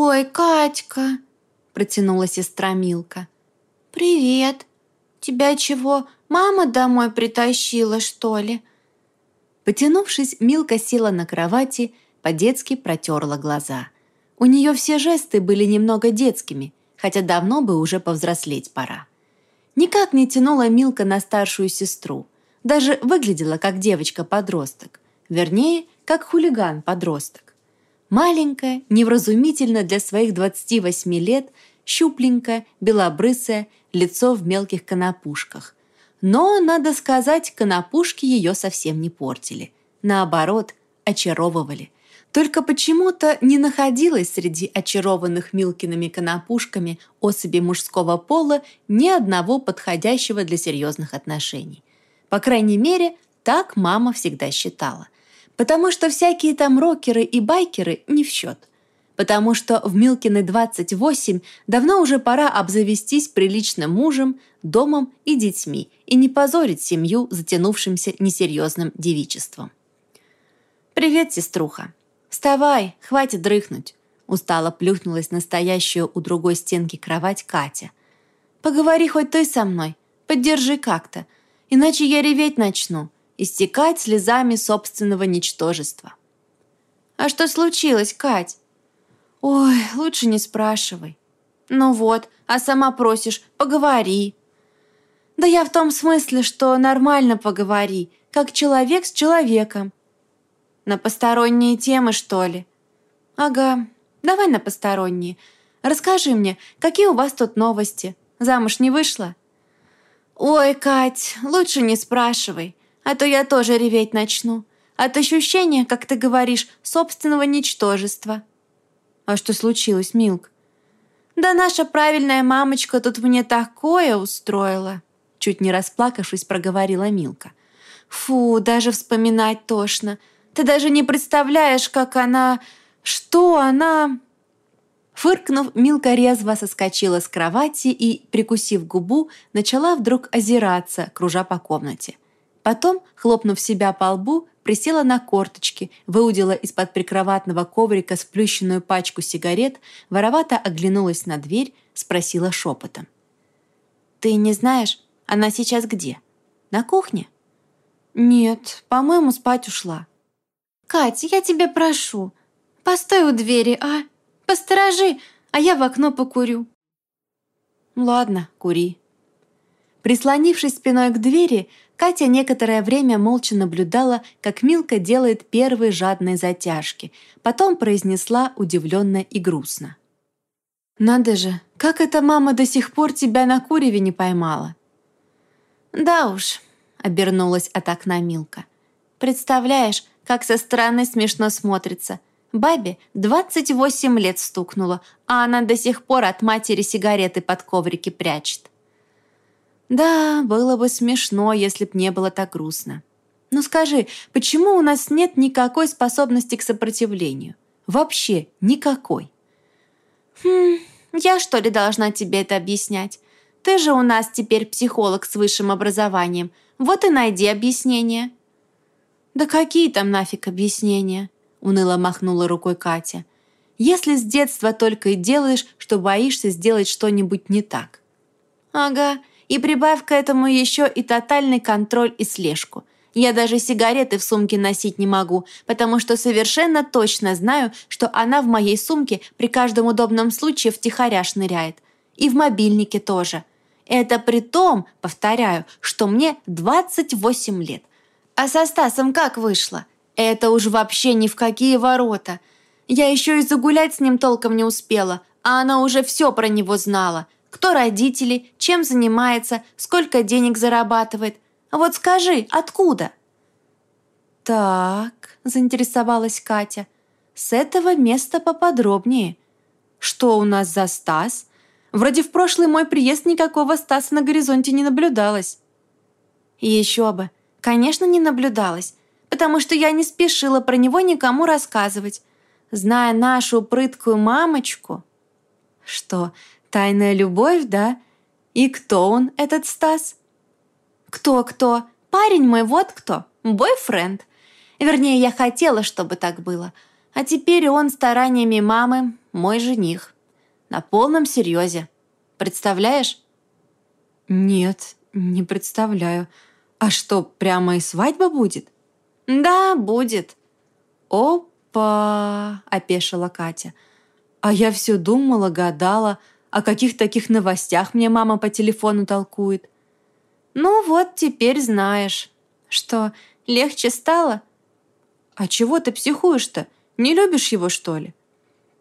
«Ой, Катька!» – протянула сестра Милка. «Привет! Тебя чего, мама домой притащила, что ли?» Потянувшись, Милка села на кровати, по-детски протерла глаза. У нее все жесты были немного детскими, хотя давно бы уже повзрослеть пора. Никак не тянула Милка на старшую сестру. Даже выглядела как девочка-подросток. Вернее, как хулиган-подросток. Маленькая, невразумительно для своих 28 лет, щупленькая, белобрысая, лицо в мелких конопушках. Но, надо сказать, конопушки ее совсем не портили. Наоборот, очаровывали. Только почему-то не находилось среди очарованных Милкиными конопушками особи мужского пола ни одного подходящего для серьезных отношений. По крайней мере, так мама всегда считала. Потому что всякие там рокеры и байкеры не в счет. Потому что в Милкины 28 давно уже пора обзавестись приличным мужем, домом и детьми и не позорить семью затянувшимся несерьезным девичеством. «Привет, сеструха!» «Вставай, хватит дрыхнуть!» Устало плюхнулась настоящую у другой стенки кровать Катя. «Поговори хоть ты со мной, поддержи как-то, иначе я реветь начну, истекать слезами собственного ничтожества». «А что случилось, Кать?» «Ой, лучше не спрашивай». «Ну вот, а сама просишь, поговори». «Да я в том смысле, что нормально поговори, как человек с человеком, на посторонние темы, что ли? Ага, давай на посторонние. Расскажи мне, какие у вас тут новости? Замуж не вышла? Ой, Кать, лучше не спрашивай, а то я тоже реветь начну. От ощущения, как ты говоришь, собственного ничтожества. А что случилось, Милк? Да наша правильная мамочка тут мне такое устроила. Чуть не расплакавшись, проговорила Милка. Фу, даже вспоминать тошно. Ты даже не представляешь, как она... Что она...» Фыркнув, Милка резво соскочила с кровати и, прикусив губу, начала вдруг озираться, кружа по комнате. Потом, хлопнув себя по лбу, присела на корточки, выудила из-под прикроватного коврика сплющенную пачку сигарет, воровато оглянулась на дверь, спросила шепотом. «Ты не знаешь, она сейчас где? На кухне?» «Нет, по-моему, спать ушла». «Кать, я тебя прошу, постой у двери, а? Посторожи, а я в окно покурю». «Ладно, кури». Прислонившись спиной к двери, Катя некоторое время молча наблюдала, как Милка делает первые жадные затяжки, потом произнесла удивленно и грустно. «Надо же, как эта мама до сих пор тебя на куреве не поймала?» «Да уж», — обернулась от окна Милка. «Представляешь, как со стороны смешно смотрится. Бабе 28 лет стукнуло, а она до сих пор от матери сигареты под коврики прячет. Да, было бы смешно, если б не было так грустно. Но скажи, почему у нас нет никакой способности к сопротивлению? Вообще никакой. Хм, я что ли должна тебе это объяснять? Ты же у нас теперь психолог с высшим образованием. Вот и найди объяснение. «Да какие там нафиг объяснения?» — уныло махнула рукой Катя. «Если с детства только и делаешь, что боишься сделать что-нибудь не так». «Ага, и прибавь к этому еще и тотальный контроль и слежку. Я даже сигареты в сумке носить не могу, потому что совершенно точно знаю, что она в моей сумке при каждом удобном случае втихаря шныряет. И в мобильнике тоже. Это при том, повторяю, что мне 28 лет. А со Стасом как вышло? Это уж вообще ни в какие ворота. Я еще и загулять с ним толком не успела, а она уже все про него знала. Кто родители, чем занимается, сколько денег зарабатывает. А вот скажи, откуда?» «Так», — заинтересовалась Катя, — «с этого места поподробнее. Что у нас за Стас? Вроде в прошлый мой приезд никакого Стаса на горизонте не наблюдалось». «Еще бы. Конечно, не наблюдалось, потому что я не спешила про него никому рассказывать. Зная нашу прыткую мамочку... Что, тайная любовь, да? И кто он, этот Стас? Кто-кто? Парень мой вот кто. Бойфренд. Вернее, я хотела, чтобы так было. А теперь он стараниями мамы мой жених. На полном серьезе. Представляешь? Нет, не представляю. А что, прямо и свадьба будет? Да, будет. Опа, опешила Катя. А я все думала, гадала, о каких таких новостях мне мама по телефону толкует. Ну вот, теперь знаешь. Что, легче стало? А чего ты психуешь-то? Не любишь его, что ли?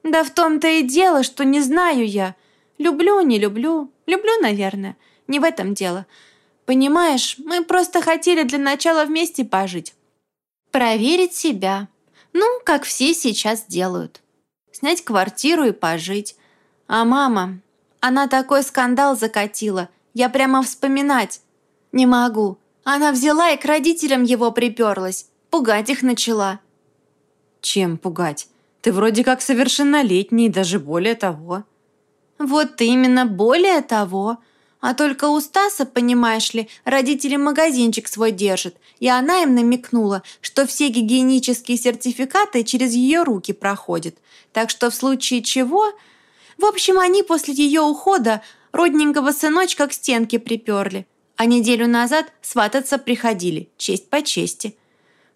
Да в том-то и дело, что не знаю я. Люблю, не люблю. Люблю, наверное. Не в этом дело. Понимаешь, мы просто хотели для начала вместе пожить. Проверить себя. Ну, как все сейчас делают. Снять квартиру и пожить. А мама, она такой скандал закатила. Я прямо вспоминать не могу. Она взяла и к родителям его приперлась. Пугать их начала. Чем пугать? Ты вроде как совершеннолетний, даже более того. Вот именно, более того. А только у Стаса, понимаешь ли, родители магазинчик свой держат, и она им намекнула, что все гигиенические сертификаты через ее руки проходят. Так что в случае чего... В общем, они после ее ухода родненького сыночка к стенке приперли, а неделю назад свататься приходили, честь по чести.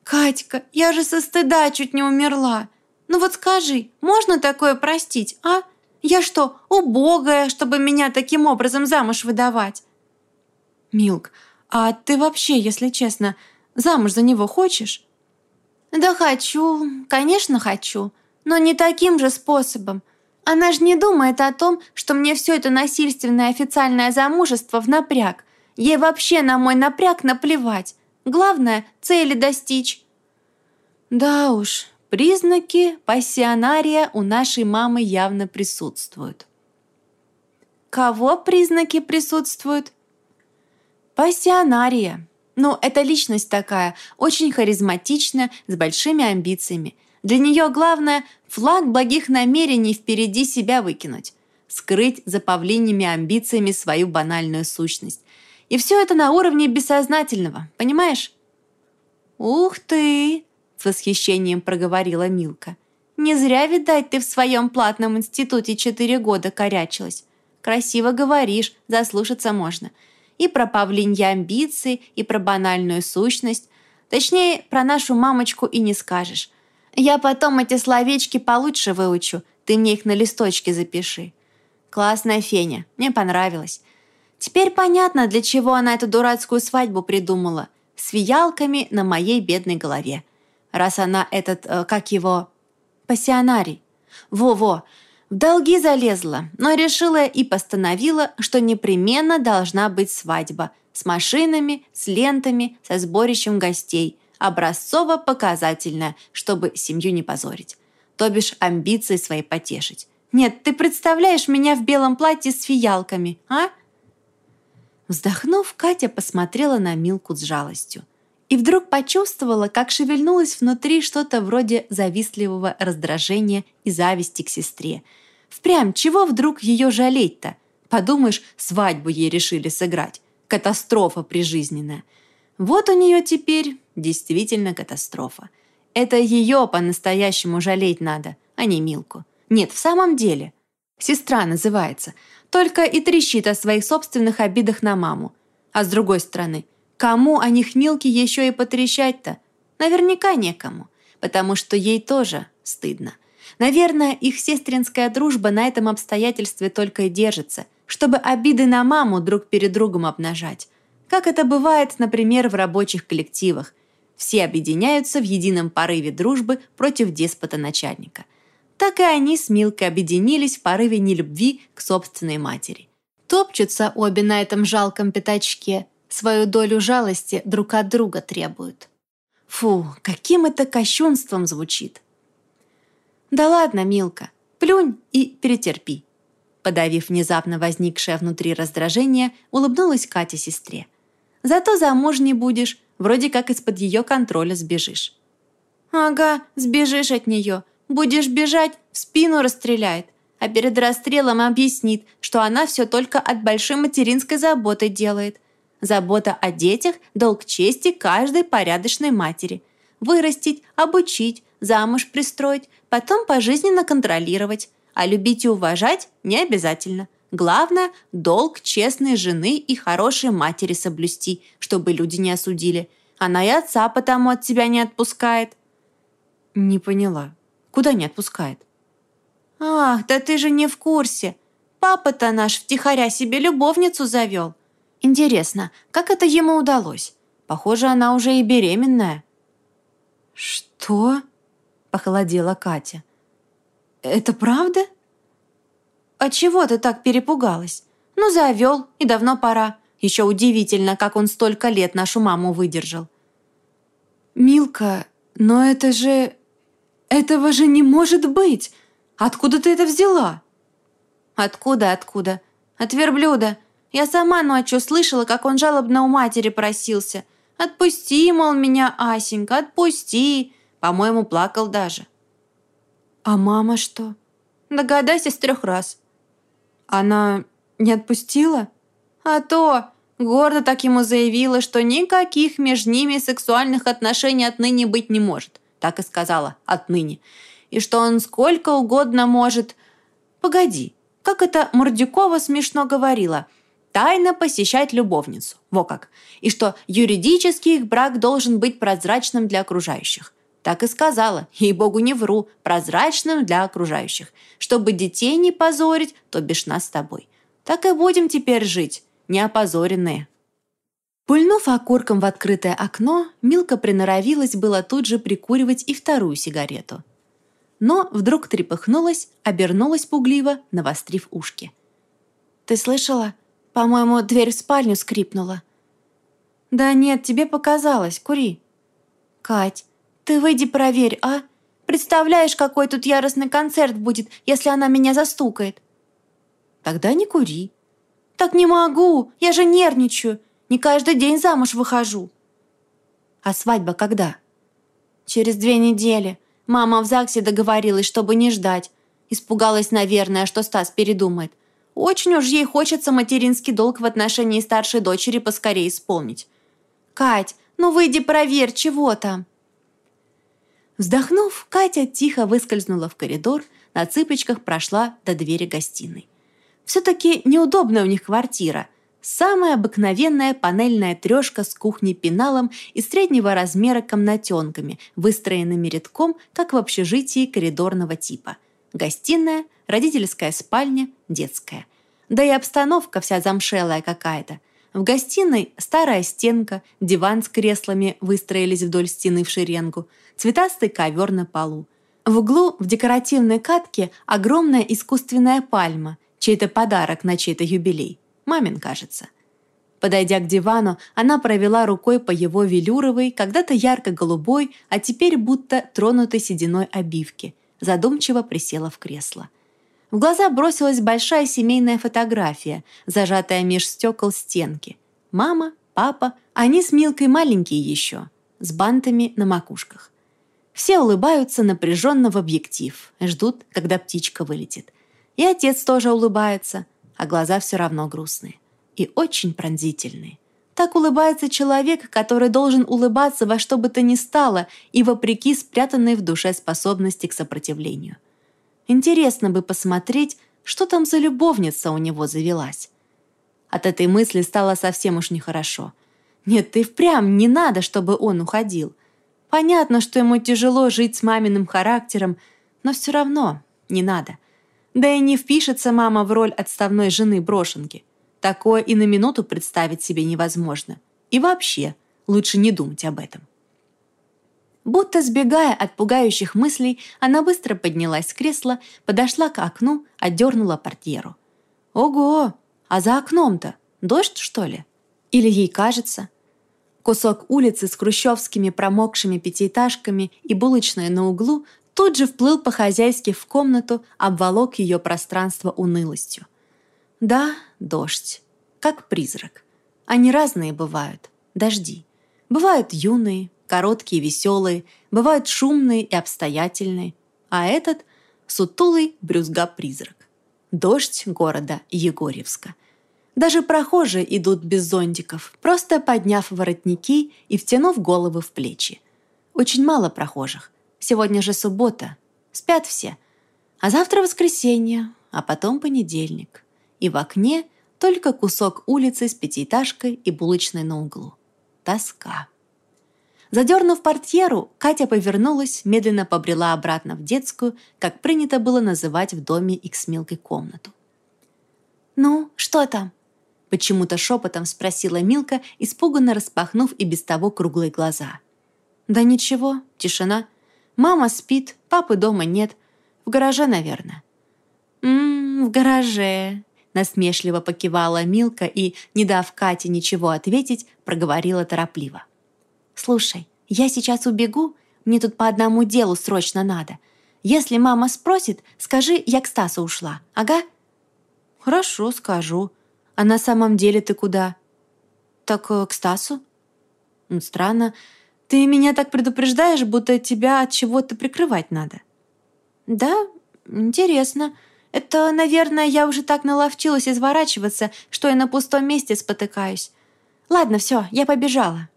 «Катька, я же со стыда чуть не умерла. Ну вот скажи, можно такое простить, а?» Я что, убогая, чтобы меня таким образом замуж выдавать?» «Милк, а ты вообще, если честно, замуж за него хочешь?» «Да хочу, конечно хочу, но не таким же способом. Она же не думает о том, что мне все это насильственное официальное замужество в напряг. Ей вообще на мой напряг наплевать. Главное – цели достичь». «Да уж, Признаки пассионария у нашей мамы явно присутствуют. Кого признаки присутствуют? Пассионария. Ну, это личность такая, очень харизматичная, с большими амбициями. Для нее главное – флаг благих намерений впереди себя выкинуть, скрыть за павлиньими амбициями свою банальную сущность. И все это на уровне бессознательного, понимаешь? «Ух ты!» с восхищением проговорила Милка. «Не зря, видать, ты в своем платном институте четыре года корячилась. Красиво говоришь, заслушаться можно. И про павлиньи амбиции, и про банальную сущность. Точнее, про нашу мамочку и не скажешь. Я потом эти словечки получше выучу, ты мне их на листочке запиши. Классная Феня, мне понравилось. Теперь понятно, для чего она эту дурацкую свадьбу придумала. С фиалками на моей бедной голове раз она этот, э, как его, пассионарий. Во-во, в долги залезла, но решила и постановила, что непременно должна быть свадьба с машинами, с лентами, со сборищем гостей, образцово-показательная, чтобы семью не позорить. То бишь амбиции свои потешить. Нет, ты представляешь меня в белом платье с фиалками, а? Вздохнув, Катя посмотрела на Милку с жалостью и вдруг почувствовала, как шевельнулось внутри что-то вроде завистливого раздражения и зависти к сестре. Впрямь, чего вдруг ее жалеть-то? Подумаешь, свадьбу ей решили сыграть. Катастрофа прижизненная. Вот у нее теперь действительно катастрофа. Это ее по-настоящему жалеть надо, а не Милку. Нет, в самом деле. Сестра называется. Только и трещит о своих собственных обидах на маму. А с другой стороны, Кому о них Милке еще и потрещать-то? Наверняка некому, потому что ей тоже стыдно. Наверное, их сестринская дружба на этом обстоятельстве только и держится, чтобы обиды на маму друг перед другом обнажать. Как это бывает, например, в рабочих коллективах. Все объединяются в едином порыве дружбы против деспота-начальника. Так и они с Милкой объединились в порыве нелюбви к собственной матери. Топчутся обе на этом жалком пятачке, свою долю жалости друг от друга требуют. Фу, каким это кощунством звучит. Да ладно, Милка, плюнь и перетерпи. Подавив внезапно возникшее внутри раздражение, улыбнулась Катя сестре. Зато замужней будешь, вроде как из-под ее контроля сбежишь. Ага, сбежишь от нее. Будешь бежать, в спину расстреляет. А перед расстрелом объяснит, что она все только от большой материнской заботы делает – Забота о детях – долг чести каждой порядочной матери. Вырастить, обучить, замуж пристроить, потом пожизненно контролировать. А любить и уважать не обязательно. Главное – долг честной жены и хорошей матери соблюсти, чтобы люди не осудили. Она и отца потому от тебя не отпускает». «Не поняла. Куда не отпускает?» «Ах, да ты же не в курсе. Папа-то наш втихаря себе любовницу завел. Интересно, как это ему удалось? Похоже, она уже и беременная». «Что?» – похолодела Катя. «Это правда?» «А чего ты так перепугалась? Ну, завел, и давно пора. Еще удивительно, как он столько лет нашу маму выдержал». «Милка, но это же... Этого же не может быть! Откуда ты это взяла?» «Откуда, откуда? От верблюда. Я сама ночью слышала, как он жалобно у матери просился. «Отпусти, мол, меня, Асенька, отпусти!» По-моему, плакал даже. «А мама что?» «Догадайся с трех раз». Она не отпустила? А то гордо так ему заявила, что никаких между ними сексуальных отношений отныне быть не может. Так и сказала «отныне». И что он сколько угодно может... Погоди, как это Мордюкова смешно говорила – тайно посещать любовницу. Во как. И что юридически их брак должен быть прозрачным для окружающих. Так и сказала, ей-богу не вру, прозрачным для окружающих. Чтобы детей не позорить, то бишь нас с тобой. Так и будем теперь жить, неопозоренные. Пульнув окурком в открытое окно, Милка приноровилась было тут же прикуривать и вторую сигарету. Но вдруг трепыхнулась, обернулась пугливо, навострив ушки. «Ты слышала? По-моему, дверь в спальню скрипнула». «Да нет, тебе показалось, кури». «Кать, ты выйди проверь, а? Представляешь, какой тут яростный концерт будет, если она меня застукает?» «Тогда не кури». «Так не могу, я же нервничаю. Не каждый день замуж выхожу». «А свадьба когда?» «Через две недели. Мама в ЗАГСе договорилась, чтобы не ждать. Испугалась, наверное, что Стас передумает. Очень уж ей хочется материнский долг в отношении старшей дочери поскорее исполнить. «Кать, ну выйди проверь, чего там?» Вздохнув, Катя тихо выскользнула в коридор, на цыпочках прошла до двери гостиной. Все-таки неудобная у них квартира. Самая обыкновенная панельная трешка с кухней-пеналом и среднего размера комнатенками, выстроенными рядком, как в общежитии коридорного типа. Гостиная, родительская спальня, детская. Да и обстановка вся замшелая какая-то. В гостиной старая стенка, диван с креслами выстроились вдоль стены в шеренгу, цветастый ковер на полу. В углу в декоративной катке огромная искусственная пальма, чей-то подарок на чей-то юбилей. Мамин, кажется. Подойдя к дивану, она провела рукой по его велюровой, когда-то ярко-голубой, а теперь будто тронутой сединой обивке. Задумчиво присела в кресло. В глаза бросилась большая семейная фотография, зажатая меж стекол стенки. Мама, папа, они с Милкой маленькие еще, с бантами на макушках. Все улыбаются напряженно в объектив, ждут, когда птичка вылетит. И отец тоже улыбается, а глаза все равно грустные. И очень пронзительные. Так улыбается человек, который должен улыбаться во что бы то ни стало и вопреки спрятанной в душе способности к сопротивлению. Интересно бы посмотреть, что там за любовница у него завелась. От этой мысли стало совсем уж нехорошо. Нет, ты впрямь не надо, чтобы он уходил. Понятно, что ему тяжело жить с маминым характером, но все равно не надо. Да и не впишется мама в роль отставной жены брошенки. Такое и на минуту представить себе невозможно. И вообще, лучше не думать об этом. Будто сбегая от пугающих мыслей, она быстро поднялась с кресла, подошла к окну, отдернула портьеру. «Ого! А за окном-то дождь, что ли? Или ей кажется?» Кусок улицы с хрущевскими промокшими пятиэтажками и булочной на углу тут же вплыл по-хозяйски в комнату, обволок ее пространство унылостью. Да, дождь. Как призрак. Они разные бывают. Дожди. Бывают юные, короткие, веселые, бывают шумные и обстоятельные, а этот — сутулый брюзга-призрак. Дождь города Егорьевска. Даже прохожие идут без зонтиков, просто подняв воротники и втянув головы в плечи. Очень мало прохожих. Сегодня же суббота. Спят все. А завтра воскресенье, а потом понедельник. И в окне только кусок улицы с пятиэтажкой и булочной на углу. Тоска. Задернув портьеру, Катя повернулась, медленно побрела обратно в детскую, как принято было называть в доме их с Милкой комнату. «Ну, что там?» Почему-то шепотом спросила Милка, испуганно распахнув и без того круглые глаза. «Да ничего, тишина. Мама спит, папы дома нет. В гараже, наверное». «Ммм, в гараже», — насмешливо покивала Милка и, не дав Кате ничего ответить, проговорила торопливо. «Слушай, я сейчас убегу, мне тут по одному делу срочно надо. Если мама спросит, скажи, я к Стасу ушла, ага?» «Хорошо, скажу», а на самом деле ты куда? Так э, к Стасу? Странно. Ты меня так предупреждаешь, будто тебя от чего-то прикрывать надо. Да, интересно. Это, наверное, я уже так наловчилась изворачиваться, что я на пустом месте спотыкаюсь. Ладно, все, я побежала.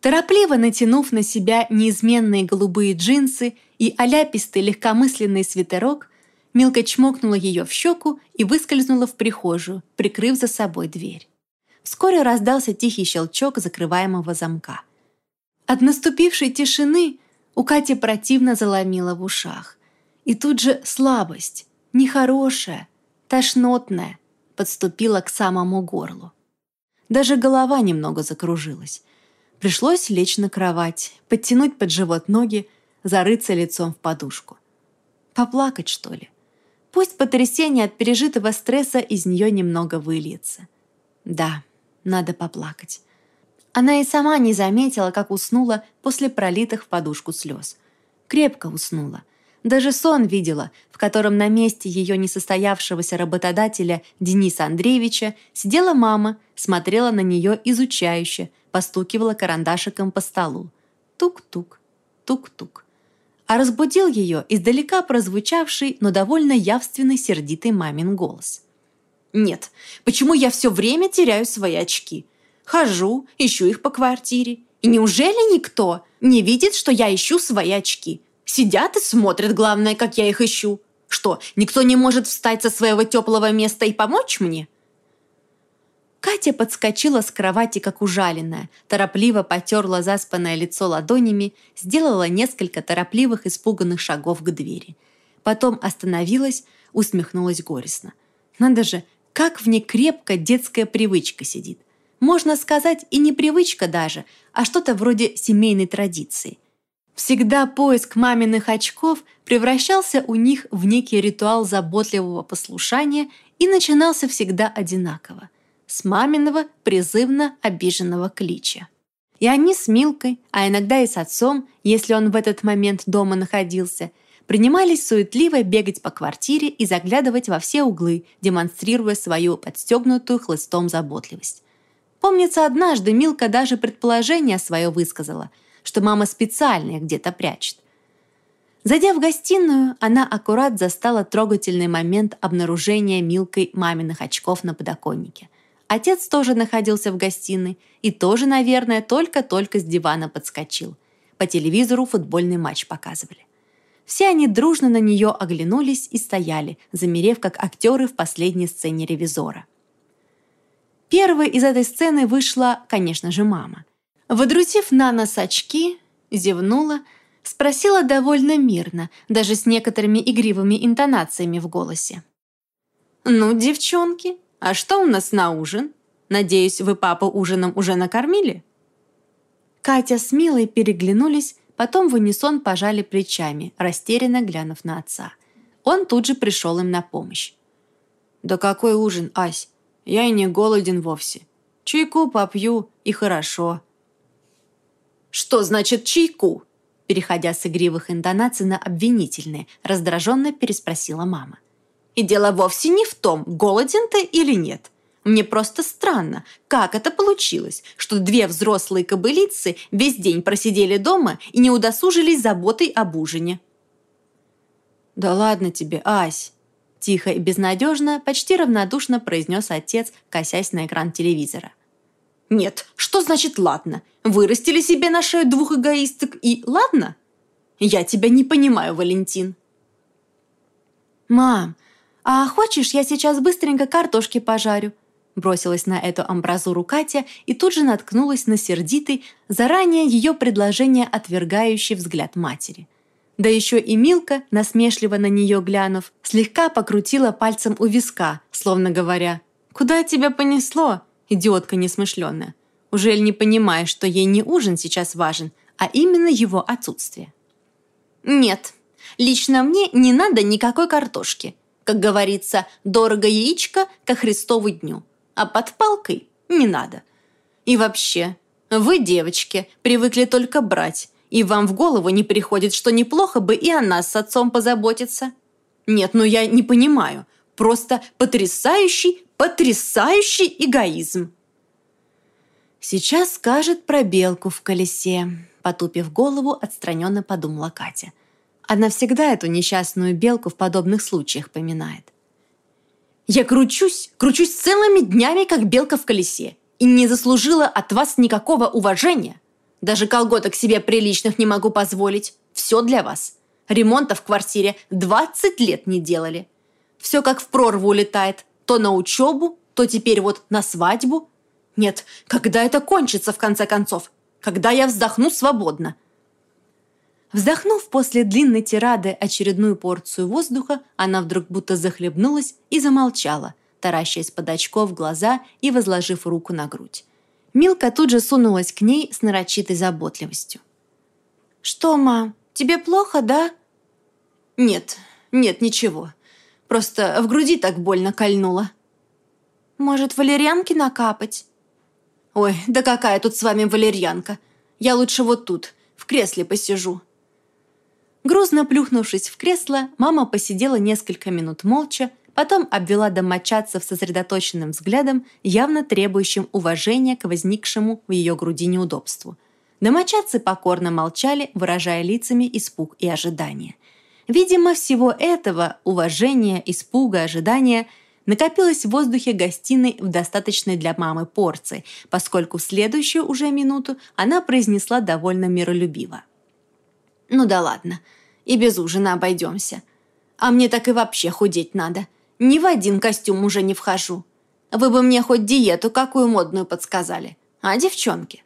Торопливо натянув на себя неизменные голубые джинсы и оляпистый легкомысленный свитерок, Милка чмокнула ее в щеку и выскользнула в прихожую, прикрыв за собой дверь. Вскоре раздался тихий щелчок закрываемого замка. От наступившей тишины у Кати противно заломило в ушах. И тут же слабость, нехорошая, тошнотная, подступила к самому горлу. Даже голова немного закружилась. Пришлось лечь на кровать, подтянуть под живот ноги, зарыться лицом в подушку. Поплакать, что ли? Пусть потрясение от пережитого стресса из нее немного выльется. Да, надо поплакать. Она и сама не заметила, как уснула после пролитых в подушку слез. Крепко уснула. Даже сон видела, в котором на месте ее несостоявшегося работодателя Дениса Андреевича сидела мама, смотрела на нее изучающе, постукивала карандашиком по столу. Тук-тук, тук-тук а разбудил ее издалека прозвучавший, но довольно явственный сердитый мамин голос. «Нет, почему я все время теряю свои очки? Хожу, ищу их по квартире. И неужели никто не видит, что я ищу свои очки? Сидят и смотрят, главное, как я их ищу. Что, никто не может встать со своего теплого места и помочь мне?» Катя подскочила с кровати, как ужаленная, торопливо потерла заспанное лицо ладонями, сделала несколько торопливых испуганных шагов к двери. Потом остановилась, усмехнулась горестно. Надо же, как в ней крепко детская привычка сидит. Можно сказать, и не привычка даже, а что-то вроде семейной традиции. Всегда поиск маминых очков превращался у них в некий ритуал заботливого послушания и начинался всегда одинаково – с маминого призывно обиженного клича. И они с Милкой, а иногда и с отцом, если он в этот момент дома находился, принимались суетливо бегать по квартире и заглядывать во все углы, демонстрируя свою подстегнутую хлыстом заботливость. Помнится, однажды Милка даже предположение свое высказала, что мама специально их где-то прячет. Зайдя в гостиную, она аккурат застала трогательный момент обнаружения Милкой маминых очков на подоконнике – Отец тоже находился в гостиной и тоже, наверное, только-только с дивана подскочил. По телевизору футбольный матч показывали. Все они дружно на нее оглянулись и стояли, замерев как актеры в последней сцене «Ревизора». Первой из этой сцены вышла, конечно же, мама. Водрузив на нос очки, зевнула, спросила довольно мирно, даже с некоторыми игривыми интонациями в голосе. «Ну, девчонки, «А что у нас на ужин? Надеюсь, вы папу ужином уже накормили?» Катя с Милой переглянулись, потом в унисон пожали плечами, растерянно глянув на отца. Он тут же пришел им на помощь. «Да какой ужин, Ась? Я и не голоден вовсе. Чайку попью, и хорошо». «Что значит чайку?» Переходя с игривых интонаций на обвинительные, раздраженно переспросила мама. И дело вовсе не в том, голоден ты или нет. Мне просто странно, как это получилось, что две взрослые кобылицы весь день просидели дома и не удосужились заботой об ужине. «Да ладно тебе, Ась!» Тихо и безнадежно, почти равнодушно произнес отец, косясь на экран телевизора. «Нет, что значит «ладно»? Вырастили себе на шею двух эгоисток и «ладно»? Я тебя не понимаю, Валентин». «Мам, а хочешь, я сейчас быстренько картошки пожарю?» Бросилась на эту амбразуру Катя и тут же наткнулась на сердитый, заранее ее предложение отвергающий взгляд матери. Да еще и Милка, насмешливо на нее глянув, слегка покрутила пальцем у виска, словно говоря, «Куда тебя понесло, идиотка несмышленная? Уже не понимаешь, что ей не ужин сейчас важен, а именно его отсутствие?» «Нет, лично мне не надо никакой картошки. Как говорится, дорого яичко ко Христову дню а под палкой не надо. И вообще, вы, девочки, привыкли только брать, и вам в голову не приходит, что неплохо бы и о нас с отцом позаботиться. Нет, ну я не понимаю. Просто потрясающий, потрясающий эгоизм. Сейчас скажет про белку в колесе, потупив голову, отстраненно подумала Катя. Она всегда эту несчастную белку в подобных случаях поминает. Я кручусь, кручусь целыми днями, как белка в колесе, и не заслужила от вас никакого уважения. Даже колготок себе приличных не могу позволить. Все для вас. Ремонта в квартире 20 лет не делали. Все как в прорву улетает. То на учебу, то теперь вот на свадьбу. Нет, когда это кончится в конце концов? Когда я вздохну свободно? Вздохнув после длинной тирады очередную порцию воздуха, она вдруг будто захлебнулась и замолчала, таращаясь под очко в глаза и возложив руку на грудь. Милка тут же сунулась к ней с нарочитой заботливостью. «Что, мам, тебе плохо, да?» «Нет, нет, ничего. Просто в груди так больно кольнуло». «Может, валерьянки накапать?» «Ой, да какая тут с вами валерьянка? Я лучше вот тут, в кресле посижу». Грузно плюхнувшись в кресло, мама посидела несколько минут молча, потом обвела домочадцев сосредоточенным взглядом, явно требующим уважения к возникшему в ее груди неудобству. Домочадцы покорно молчали, выражая лицами испуг и ожидание. Видимо, всего этого, уважения, испуга, ожидания, накопилось в воздухе гостиной в достаточной для мамы порции, поскольку в следующую уже минуту она произнесла довольно миролюбиво. Ну да ладно, и без ужина обойдемся. А мне так и вообще худеть надо. Ни в один костюм уже не вхожу. Вы бы мне хоть диету какую модную подсказали. А, девчонки?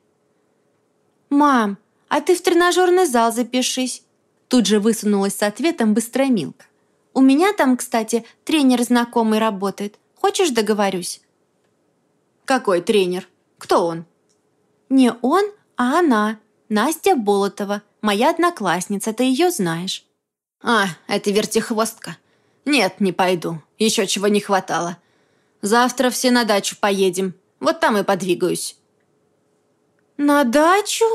«Мам, а ты в тренажерный зал запишись!» Тут же высунулась с ответом быстрая Милка. «У меня там, кстати, тренер знакомый работает. Хочешь, договорюсь?» «Какой тренер? Кто он?» «Не он, а она. Настя Болотова моя одноклассница, ты ее знаешь». «А, это вертихвостка. Нет, не пойду. Еще чего не хватало. Завтра все на дачу поедем. Вот там и подвигаюсь». «На дачу?»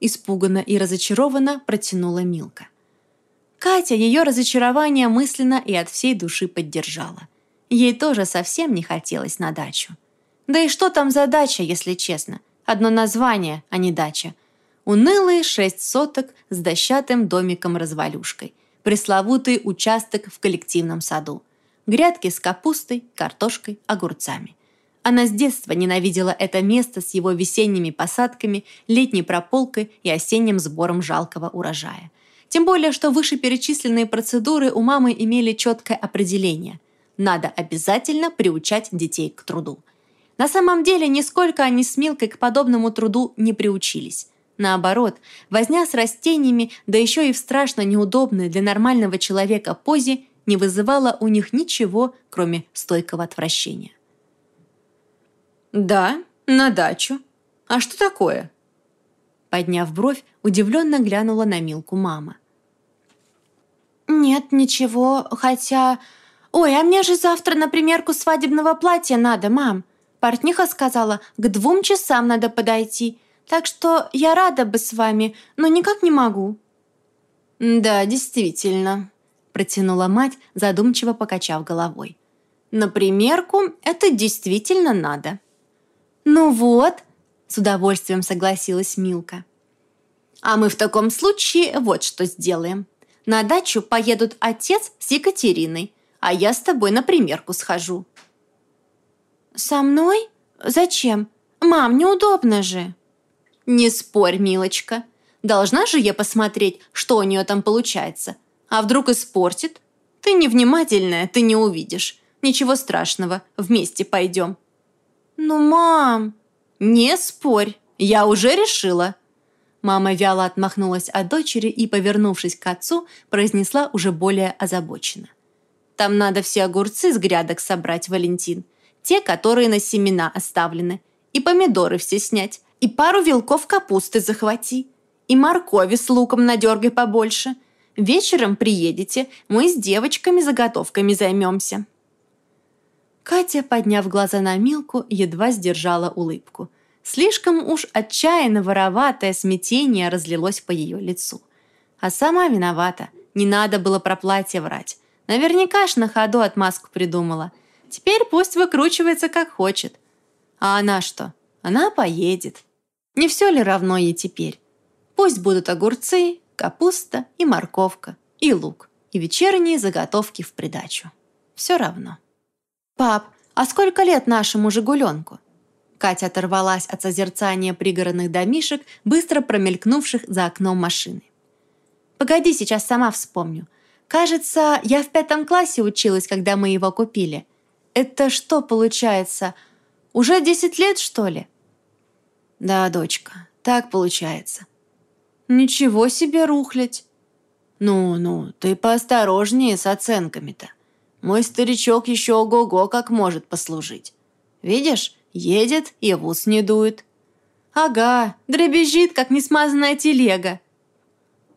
Испуганно и разочарованно протянула Милка. Катя ее разочарование мысленно и от всей души поддержала. Ей тоже совсем не хотелось на дачу. Да и что там за дача, если честно? Одно название, а не дача – Унылые шесть соток с дощатым домиком-развалюшкой. Пресловутый участок в коллективном саду. Грядки с капустой, картошкой, огурцами. Она с детства ненавидела это место с его весенними посадками, летней прополкой и осенним сбором жалкого урожая. Тем более, что вышеперечисленные процедуры у мамы имели четкое определение. Надо обязательно приучать детей к труду. На самом деле, нисколько они с Милкой к подобному труду не приучились. Наоборот, возня с растениями, да еще и в страшно неудобной для нормального человека позе, не вызывала у них ничего, кроме стойкого отвращения. «Да, на дачу. А что такое?» Подняв бровь, удивленно глянула на Милку мама. «Нет, ничего, хотя... Ой, а мне же завтра на примерку свадебного платья надо, мам. Портниха сказала, к двум часам надо подойти. Так что я рада бы с вами, но никак не могу». «Да, действительно», – протянула мать, задумчиво покачав головой. «На примерку это действительно надо». «Ну вот», – с удовольствием согласилась Милка. «А мы в таком случае вот что сделаем. На дачу поедут отец с Екатериной, а я с тобой на примерку схожу». «Со мной? Зачем? Мам, неудобно же». «Не спорь, милочка. Должна же я посмотреть, что у нее там получается. А вдруг испортит? Ты невнимательная, ты не увидишь. Ничего страшного, вместе пойдем». «Ну, мам...» «Не спорь, я уже решила». Мама вяло отмахнулась от дочери и, повернувшись к отцу, произнесла уже более озабоченно. «Там надо все огурцы с грядок собрать, Валентин. Те, которые на семена оставлены. И помидоры все снять. И пару вилков капусты захвати. И моркови с луком надергай побольше. Вечером приедете, мы с девочками заготовками займемся». Катя, подняв глаза на Милку, едва сдержала улыбку. Слишком уж отчаянно вороватое смятение разлилось по ее лицу. А сама виновата. Не надо было про платье врать. Наверняка ж на ходу отмазку придумала. Теперь пусть выкручивается как хочет. А она что? Она поедет. Не все ли равно ей теперь? Пусть будут огурцы, капуста и морковка, и лук, и вечерние заготовки в придачу. Все равно. «Пап, а сколько лет нашему «Жигуленку»?» Катя оторвалась от созерцания пригородных домишек, быстро промелькнувших за окном машины. «Погоди, сейчас сама вспомню. Кажется, я в пятом классе училась, когда мы его купили. Это что получается? Уже десять лет, что ли?» «Да, дочка, так получается». «Ничего себе рухлядь!» «Ну-ну, ты поосторожнее с оценками-то. Мой старичок еще ого-го как может послужить. Видишь, едет и в ус не дует. Ага, дребезжит, как несмазанная телега.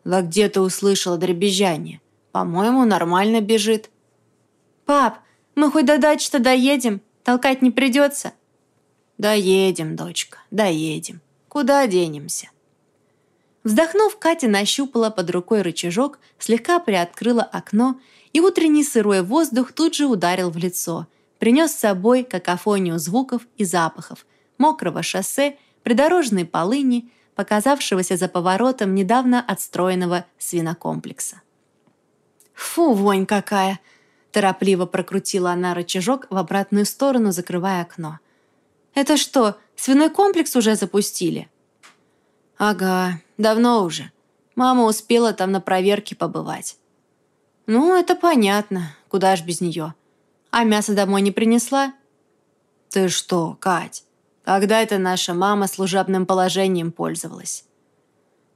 Да где ты услышала дребезжание? По-моему, нормально бежит. Пап, мы хоть до дачи-то доедем, толкать не придется. Доедем, дочка, доедем. Куда денемся? Вздохнув, Катя нащупала под рукой рычажок, слегка приоткрыла окно и утренний сырой воздух тут же ударил в лицо, принес с собой какофонию звуков и запахов, мокрого шоссе, придорожной полыни, показавшегося за поворотом недавно отстроенного свинокомплекса. «Фу, вонь какая!» Торопливо прокрутила она рычажок в обратную сторону, закрывая окно. «Это что, свиной комплекс уже запустили?» «Ага, давно уже. Мама успела там на проверке побывать. «Ну, это понятно. Куда ж без нее? А мясо домой не принесла?» «Ты что, Кать? Когда это наша мама служебным положением пользовалась?»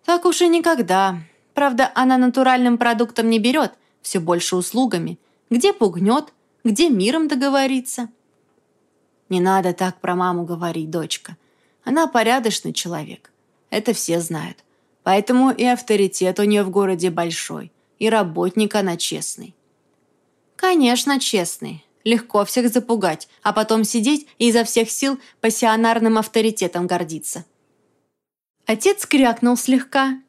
«Так уж и никогда. Правда, она натуральным продуктом не берет, все больше услугами. Где пугнет, где миром договорится». «Не надо так про маму говорить, дочка. Она порядочный человек. Это все знают. Поэтому и авторитет у нее в городе большой и работник она честный». «Конечно, честный. Легко всех запугать, а потом сидеть и изо всех сил пассионарным авторитетом гордиться». Отец крякнул слегка,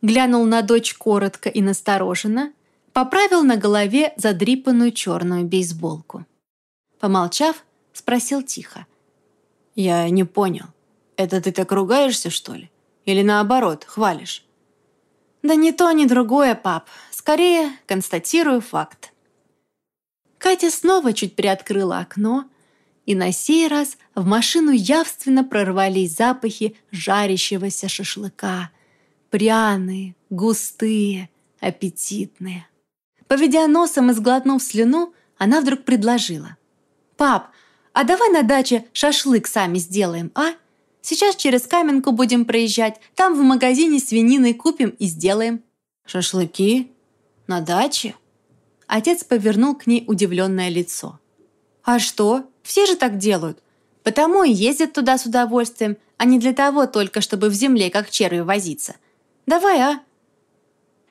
глянул на дочь коротко и настороженно, поправил на голове задрипанную черную бейсболку. Помолчав, спросил тихо. «Я не понял. Это ты так ругаешься, что ли? Или наоборот, хвалишь?» «Да ни то, ни другое, пап. Скорее, констатирую факт». Катя снова чуть приоткрыла окно, и на сей раз в машину явственно прорвались запахи жарящегося шашлыка. Пряные, густые, аппетитные. Поведя носом и сглотнув слюну, она вдруг предложила. «Пап, а давай на даче шашлык сами сделаем, а?» Сейчас через Каменку будем проезжать. Там в магазине свинины купим и сделаем». «Шашлыки? На даче?» Отец повернул к ней удивленное лицо. «А что? Все же так делают. Потому и ездят туда с удовольствием, а не для того только, чтобы в земле как черви возиться. Давай, а?»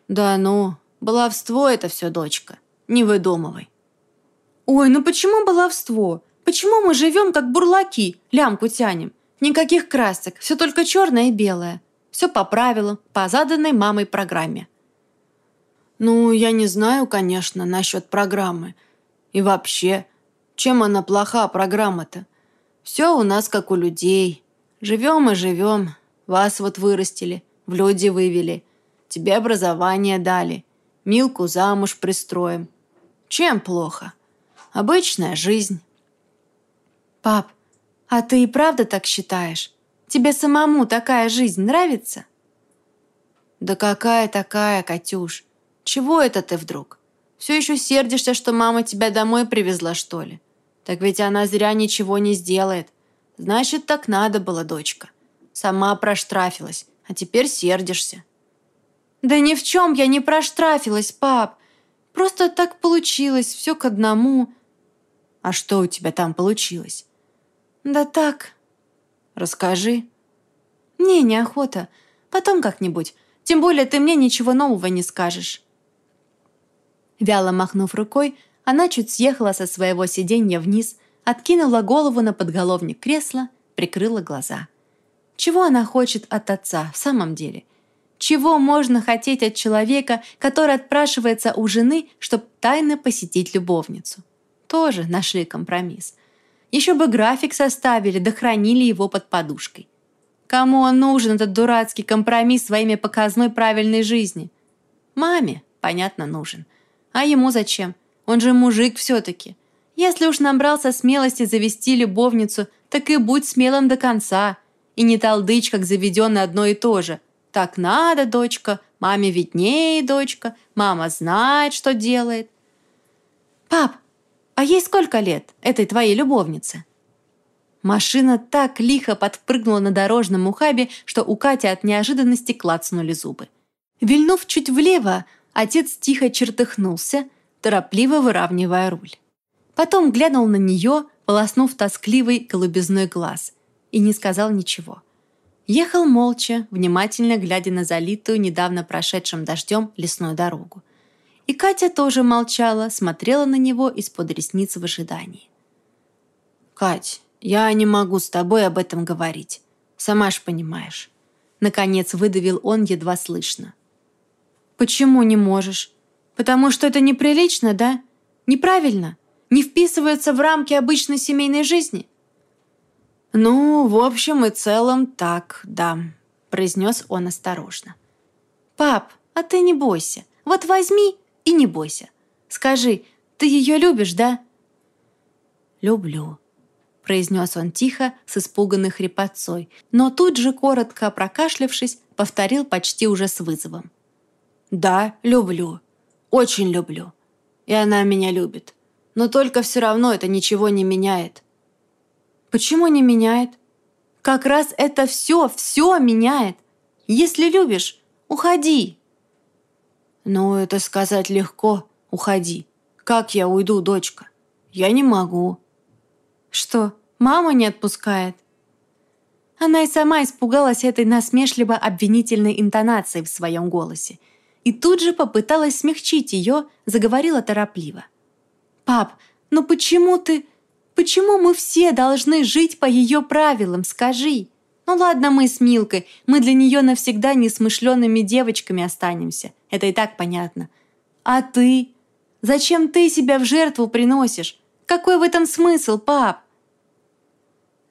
«Да ну, баловство это все, дочка. Не выдумывай». «Ой, ну почему баловство? Почему мы живем как бурлаки, лямку тянем? Никаких красок, все только черное и белое. Все по правилам, по заданной мамой программе. Ну, я не знаю, конечно, насчет программы. И вообще, чем она плоха, программа-то? Все у нас как у людей. Живем и живем. Вас вот вырастили, в люди вывели. Тебе образование дали. Милку замуж пристроим. Чем плохо? Обычная жизнь. Пап, «А ты и правда так считаешь? Тебе самому такая жизнь нравится?» «Да какая такая, Катюш? Чего это ты вдруг? Все еще сердишься, что мама тебя домой привезла, что ли? Так ведь она зря ничего не сделает. Значит, так надо было, дочка. Сама проштрафилась, а теперь сердишься. Да ни в чем я не проштрафилась, пап. Просто так получилось, все к одному. А что у тебя там получилось? Да так. Расскажи. Не, неохота. Потом как-нибудь. Тем более ты мне ничего нового не скажешь. Вяло махнув рукой, она чуть съехала со своего сиденья вниз, откинула голову на подголовник кресла, прикрыла глаза. Чего она хочет от отца в самом деле? Чего можно хотеть от человека, который отпрашивается у жены, чтобы тайно посетить любовницу? Тоже нашли компромисс. Еще бы график составили, да хранили его под подушкой. Кому он нужен, этот дурацкий компромисс во имя показной правильной жизни? Маме, понятно, нужен. А ему зачем? Он же мужик все-таки. Если уж набрался смелости завести любовницу, так и будь смелым до конца. И не толдычь, как заведенный одно и то же. Так надо, дочка, маме виднее, дочка, мама знает, что делает. Пап, а ей сколько лет, этой твоей любовнице? Машина так лихо подпрыгнула на дорожном ухабе, что у Кати от неожиданности клацнули зубы. Вильнув чуть влево, отец тихо чертыхнулся, торопливо выравнивая руль. Потом глянул на нее, полоснув тоскливый голубизной глаз, и не сказал ничего. Ехал молча, внимательно глядя на залитую недавно прошедшим дождем лесную дорогу. И Катя тоже молчала, смотрела на него из-под ресниц в ожидании. «Кать, я не могу с тобой об этом говорить. Сама ж понимаешь». Наконец выдавил он едва слышно. «Почему не можешь? Потому что это неприлично, да? Неправильно? Не вписывается в рамки обычной семейной жизни?» «Ну, в общем и целом, так, да», — произнес он осторожно. «Пап, а ты не бойся. Вот возьми и не бойся. Скажи, ты ее любишь, да?» «Люблю», — произнес он тихо, с испуганной хрипотцой, но тут же, коротко прокашлявшись, повторил почти уже с вызовом. «Да, люблю. Очень люблю. И она меня любит. Но только все равно это ничего не меняет». «Почему не меняет?» «Как раз это все, все меняет. Если любишь, уходи». «Ну, это сказать легко. Уходи. Как я уйду, дочка? Я не могу». «Что, мама не отпускает?» Она и сама испугалась этой насмешливо-обвинительной интонации в своем голосе – и тут же попыталась смягчить ее, заговорила торопливо. «Пап, ну почему ты... Почему мы все должны жить по ее правилам, скажи? Ну ладно, мы с Милкой, мы для нее навсегда несмышленными девочками останемся, это и так понятно. А ты? Зачем ты себя в жертву приносишь? Какой в этом смысл, пап?»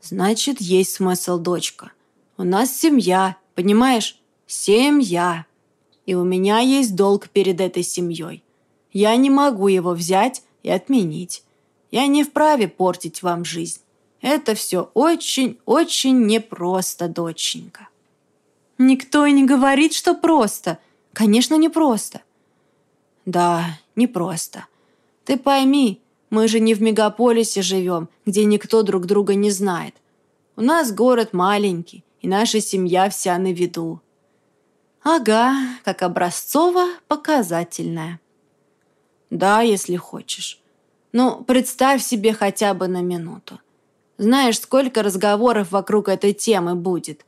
«Значит, есть смысл, дочка. У нас семья, понимаешь? Семья!» и у меня есть долг перед этой семьей. Я не могу его взять и отменить. Я не вправе портить вам жизнь. Это все очень-очень непросто, доченька». «Никто и не говорит, что просто. Конечно, непросто». «Да, непросто. Ты пойми, мы же не в мегаполисе живем, где никто друг друга не знает. У нас город маленький, и наша семья вся на виду. Ага, как образцово-показательная. Да, если хочешь. Ну, представь себе хотя бы на минуту. Знаешь, сколько разговоров вокруг этой темы будет.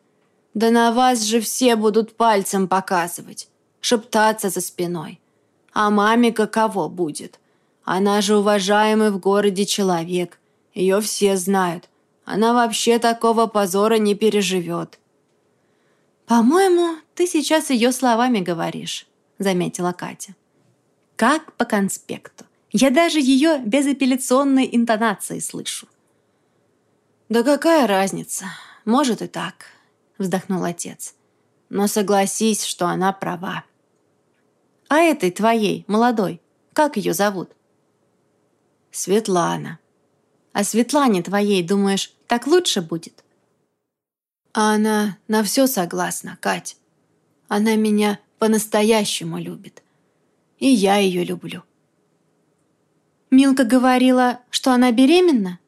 Да на вас же все будут пальцем показывать, шептаться за спиной. А маме каково будет? Она же уважаемый в городе человек. Ее все знают. Она вообще такого позора не переживет. «По-моему, ты сейчас ее словами говоришь», — заметила Катя. «Как по конспекту. Я даже ее безапелляционной интонацией слышу». «Да какая разница? Может и так», — вздохнул отец. «Но согласись, что она права». «А этой твоей, молодой, как ее зовут?» «Светлана». «А Светлане твоей, думаешь, так лучше будет?» А она на все согласна, Кать. Она меня по-настоящему любит. И я ее люблю. Милка говорила, что она беременна?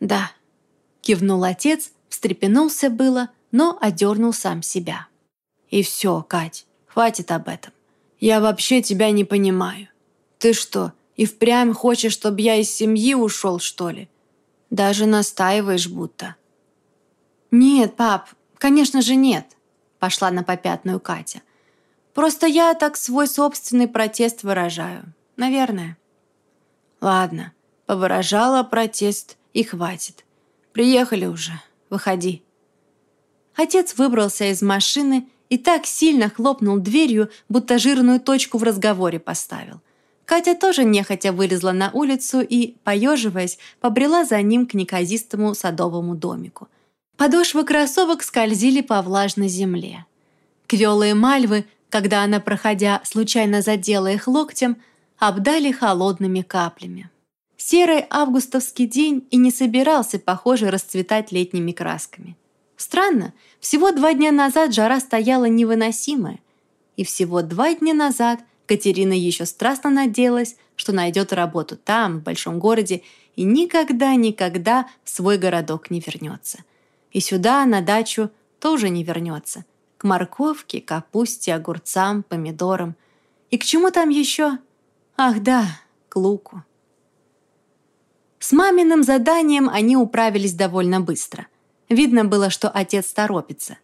Да, кивнул отец, встрепенулся было, но одернул сам себя. И все, Кать, хватит об этом. Я вообще тебя не понимаю. Ты что, и впрямь хочешь, чтобы я из семьи ушел, что ли? Даже настаиваешь будто. Нет, пап, конечно же нет, пошла на попятную Катя. Просто я так свой собственный протест выражаю. Наверное. Ладно, повыражала протест и хватит. Приехали уже. Выходи. Отец выбрался из машины и так сильно хлопнул дверью, будто жирную точку в разговоре поставил. Катя тоже нехотя вылезла на улицу и, поеживаясь, побрела за ним к неказистому садовому домику. Подошвы кроссовок скользили по влажной земле. Квелые мальвы, когда она, проходя, случайно задела их локтем, обдали холодными каплями. Серый августовский день и не собирался, похоже, расцветать летними красками. Странно, всего два дня назад жара стояла невыносимая. И всего два дня назад Катерина еще страстно надеялась, что найдет работу там, в большом городе, и никогда-никогда в свой городок не вернется. И сюда, на дачу, тоже не вернется. К морковке, капусте, огурцам, помидорам. И к чему там еще? Ах да, к луку. С маминым заданием они управились довольно быстро. Видно было, что отец торопится.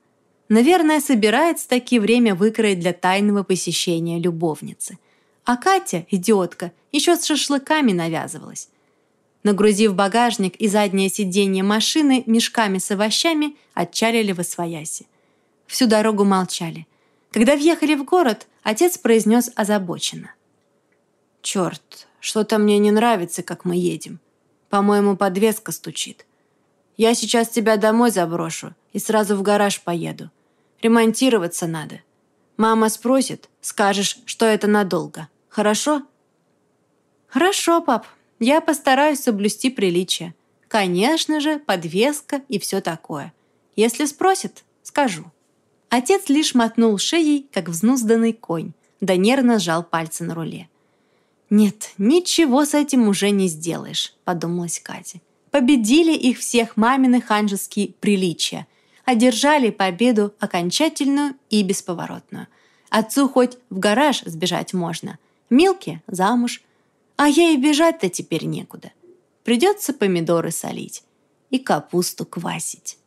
Наверное, собирается таки время выкроить для тайного посещения любовницы. А Катя, идиотка, еще с шашлыками навязывалась. Нагрузив багажник и заднее сиденье машины мешками с овощами, отчалили в Освояси. Всю дорогу молчали. Когда въехали в город, отец произнес озабоченно. «Черт, что-то мне не нравится, как мы едем. По-моему, подвеска стучит. Я сейчас тебя домой заброшу и сразу в гараж поеду. Ремонтироваться надо. Мама спросит, скажешь, что это надолго. Хорошо?» «Хорошо, пап. Я постараюсь соблюсти приличие. Конечно же, подвеска и все такое. Если спросит, скажу». Отец лишь мотнул шеей, как взнузданный конь, да нервно сжал пальцы на руле. «Нет, ничего с этим уже не сделаешь», — подумалась Катя. Победили их всех мамины ханжеские приличия, одержали победу окончательную и бесповоротную. Отцу хоть в гараж сбежать можно, Милке — замуж, а ей бежать-то теперь некуда. Придется помидоры солить и капусту квасить.